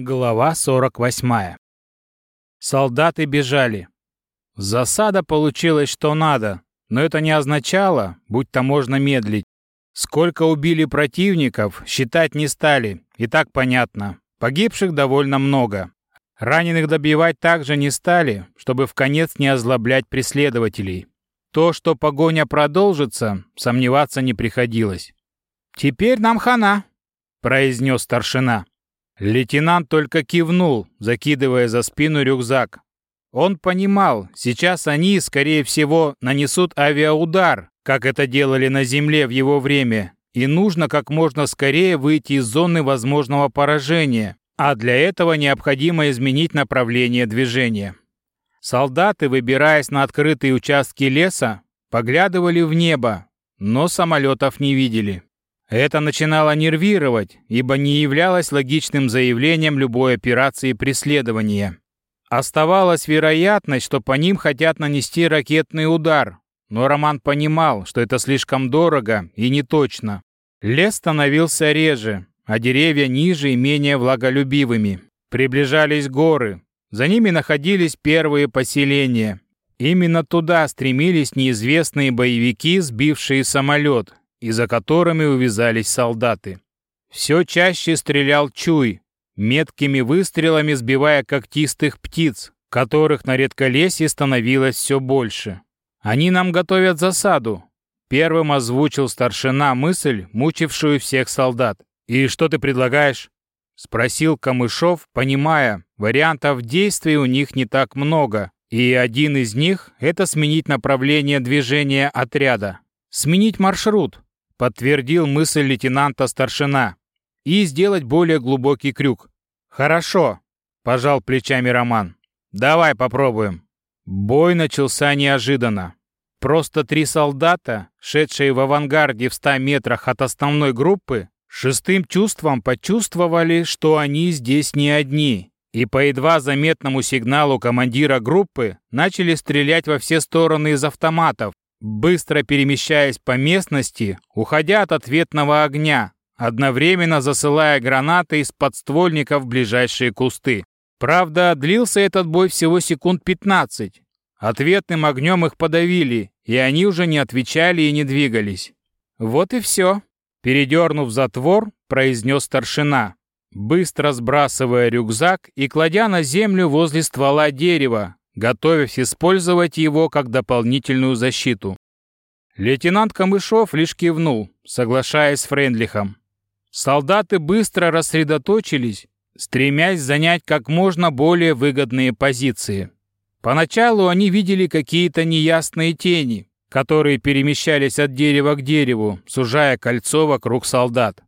Глава 48. Солдаты бежали. Засада получилась что надо, но это не означало, будь-то можно медлить. Сколько убили противников, считать не стали, и так понятно. Погибших довольно много. Раненых добивать также не стали, чтобы в конец не озлоблять преследователей. То, что погоня продолжится, сомневаться не приходилось. «Теперь нам хана», — произнес старшина. Лейтенант только кивнул, закидывая за спину рюкзак. Он понимал, сейчас они, скорее всего, нанесут авиаудар, как это делали на земле в его время, и нужно как можно скорее выйти из зоны возможного поражения, а для этого необходимо изменить направление движения. Солдаты, выбираясь на открытые участки леса, поглядывали в небо, но самолетов не видели. Это начинало нервировать, ибо не являлось логичным заявлением любой операции преследования. Оставалась вероятность, что по ним хотят нанести ракетный удар, но Роман понимал, что это слишком дорого и не точно. Лес становился реже, а деревья ниже и менее влаголюбивыми. Приближались горы. За ними находились первые поселения. Именно туда стремились неизвестные боевики, сбившие самолет, и за которыми увязались солдаты. Все чаще стрелял Чуй, меткими выстрелами сбивая когтистых птиц, которых на редколесье становилось все больше. «Они нам готовят засаду», — первым озвучил старшина мысль, мучившую всех солдат. «И что ты предлагаешь?» — спросил Камышов, понимая, вариантов действий у них не так много, и один из них — это сменить направление движения отряда. «Сменить маршрут», подтвердил мысль лейтенанта старшина, и сделать более глубокий крюк. Хорошо, пожал плечами Роман. Давай попробуем. Бой начался неожиданно. Просто три солдата, шедшие в авангарде в ста метрах от основной группы, шестым чувством почувствовали, что они здесь не одни, и по едва заметному сигналу командира группы начали стрелять во все стороны из автоматов, быстро перемещаясь по местности, уходя от ответного огня, одновременно засылая гранаты из подствольника в ближайшие кусты. Правда, длился этот бой всего секунд 15. Ответным огнем их подавили, и они уже не отвечали и не двигались. «Вот и все», — передернув затвор, произнес старшина, быстро сбрасывая рюкзак и кладя на землю возле ствола дерева, готовясь использовать его как дополнительную защиту. Лейтенант Камышов лишь кивнул, соглашаясь с Френдлихом. Солдаты быстро рассредоточились, стремясь занять как можно более выгодные позиции. Поначалу они видели какие-то неясные тени, которые перемещались от дерева к дереву, сужая кольцо вокруг солдат.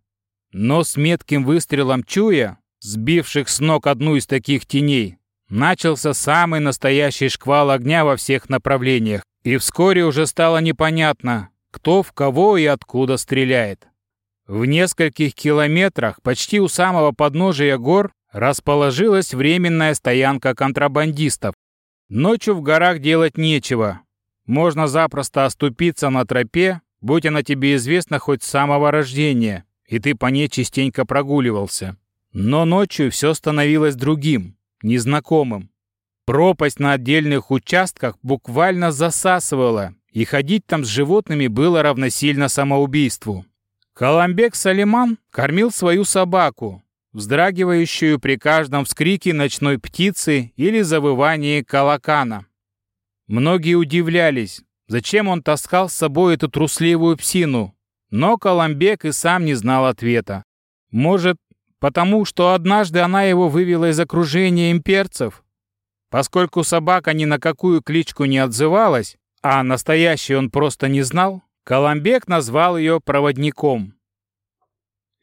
Но с метким выстрелом чуя, сбивших с ног одну из таких теней, Начался самый настоящий шквал огня во всех направлениях, и вскоре уже стало непонятно, кто в кого и откуда стреляет. В нескольких километрах, почти у самого подножия гор, расположилась временная стоянка контрабандистов. Ночью в горах делать нечего. Можно запросто оступиться на тропе, будь она тебе известна хоть с самого рождения, и ты по ней частенько прогуливался. Но ночью все становилось другим незнакомым. Пропасть на отдельных участках буквально засасывала, и ходить там с животными было равносильно самоубийству. Коломбек Салиман кормил свою собаку, вздрагивающую при каждом вскрике ночной птицы или завывании колокана. Многие удивлялись, зачем он таскал с собой эту трусливую псину, но Коломбек и сам не знал ответа. Может, потому что однажды она его вывела из окружения имперцев. Поскольку собака ни на какую кличку не отзывалась, а настоящий он просто не знал, Коломбек назвал ее проводником.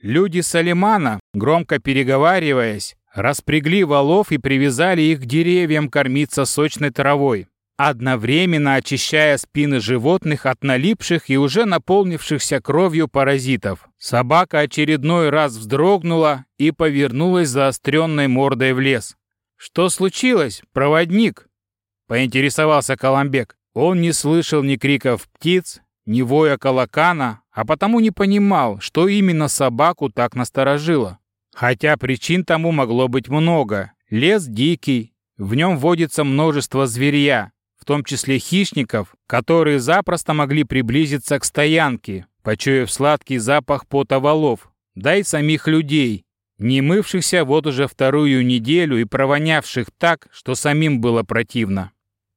Люди Салимана, громко переговариваясь, распрягли валов и привязали их к деревьям кормиться сочной травой одновременно очищая спины животных от налипших и уже наполнившихся кровью паразитов. Собака очередной раз вздрогнула и повернулась заостренной мордой в лес. «Что случилось, проводник?» — поинтересовался Коломбек. Он не слышал ни криков птиц, ни воя колокана, а потому не понимал, что именно собаку так насторожило. Хотя причин тому могло быть много. Лес дикий, в нем водится множество зверья, том числе хищников, которые запросто могли приблизиться к стоянке, почуяв сладкий запах пота валов, да и самих людей, не мывшихся вот уже вторую неделю и провонявших так, что самим было противно.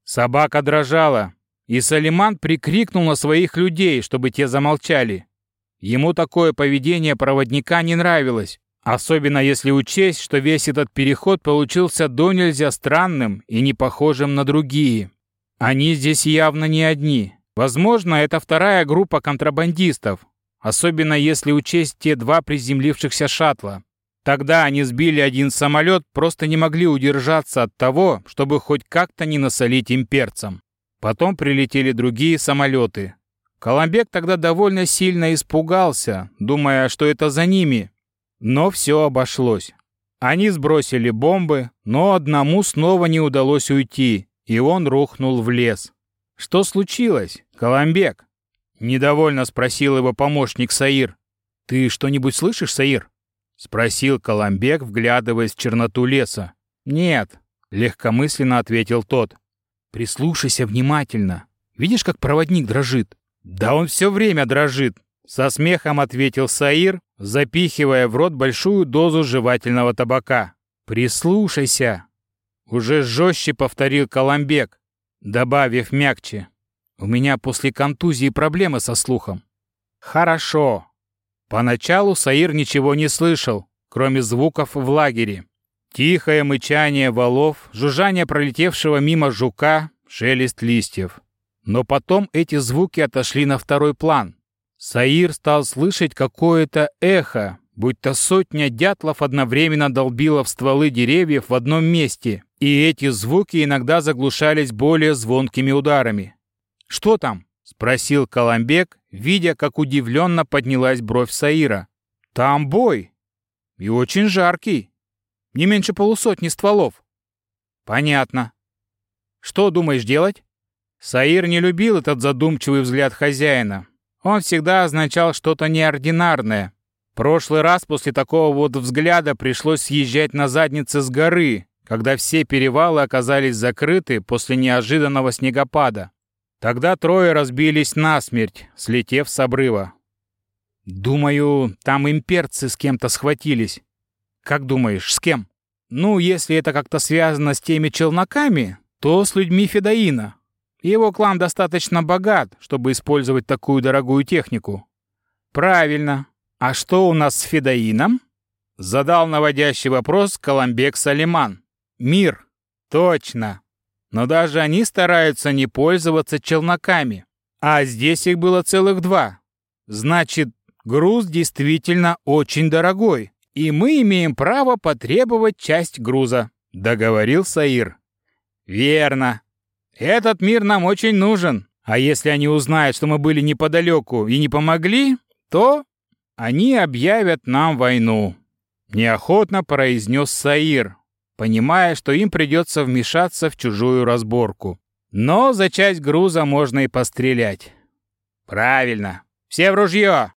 Собака дрожала, и Салиман прикрикнул на своих людей, чтобы те замолчали. Ему такое поведение проводника не нравилось, особенно если учесть, что весь этот переход получился до нельзя странным и не похожим на другие. Они здесь явно не одни. Возможно, это вторая группа контрабандистов, особенно если учесть те два приземлившихся шаттла. Тогда они сбили один самолет, просто не могли удержаться от того, чтобы хоть как-то не насолить имперцам. Потом прилетели другие самолеты. Коломбек тогда довольно сильно испугался, думая, что это за ними. Но все обошлось. Они сбросили бомбы, но одному снова не удалось уйти, и он рухнул в лес. «Что случилось, Коломбек?» Недовольно спросил его помощник Саир. «Ты что-нибудь слышишь, Саир?» Спросил Коломбек, вглядываясь в черноту леса. «Нет», — легкомысленно ответил тот. «Прислушайся внимательно. Видишь, как проводник дрожит?» «Да он все время дрожит», — со смехом ответил Саир, запихивая в рот большую дозу жевательного табака. «Прислушайся!» Уже жестче повторил Коломбек, добавив мягче. «У меня после контузии проблемы со слухом». «Хорошо», Поначалу Саир ничего не слышал, кроме звуков в лагере. Тихое мычание валов, жужжание пролетевшего мимо жука, шелест листьев. Но потом эти звуки отошли на второй план. Саир стал слышать какое-то эхо, будто сотня дятлов одновременно долбила в стволы деревьев в одном месте, и эти звуки иногда заглушались более звонкими ударами. «Что там?» — спросил Коломбек, видя, как удивленно поднялась бровь Саира. «Там бой! И очень жаркий. Не меньше полусотни стволов». «Понятно. Что думаешь делать?» Саир не любил этот задумчивый взгляд хозяина. Он всегда означал что-то неординарное. Прошлый раз после такого вот взгляда пришлось съезжать на заднице с горы, когда все перевалы оказались закрыты после неожиданного снегопада. Тогда трое разбились насмерть, слетев с обрыва. Думаю, там имперцы с кем-то схватились. Как думаешь, с кем? Ну, если это как-то связано с теми челноками, то с людьми Федоина. Его клан достаточно богат, чтобы использовать такую дорогую технику. Правильно. А что у нас с Федоином? Задал наводящий вопрос Коломбек Салиман. Мир. Точно. Но даже они стараются не пользоваться челноками. А здесь их было целых два. Значит, груз действительно очень дорогой. И мы имеем право потребовать часть груза», — договорил Саир. «Верно. Этот мир нам очень нужен. А если они узнают, что мы были неподалеку и не помогли, то они объявят нам войну», — неохотно произнес Саир, понимая, что им придется вмешаться в чужую разборку. Но за часть груза можно и пострелять. Правильно. Все в ружье!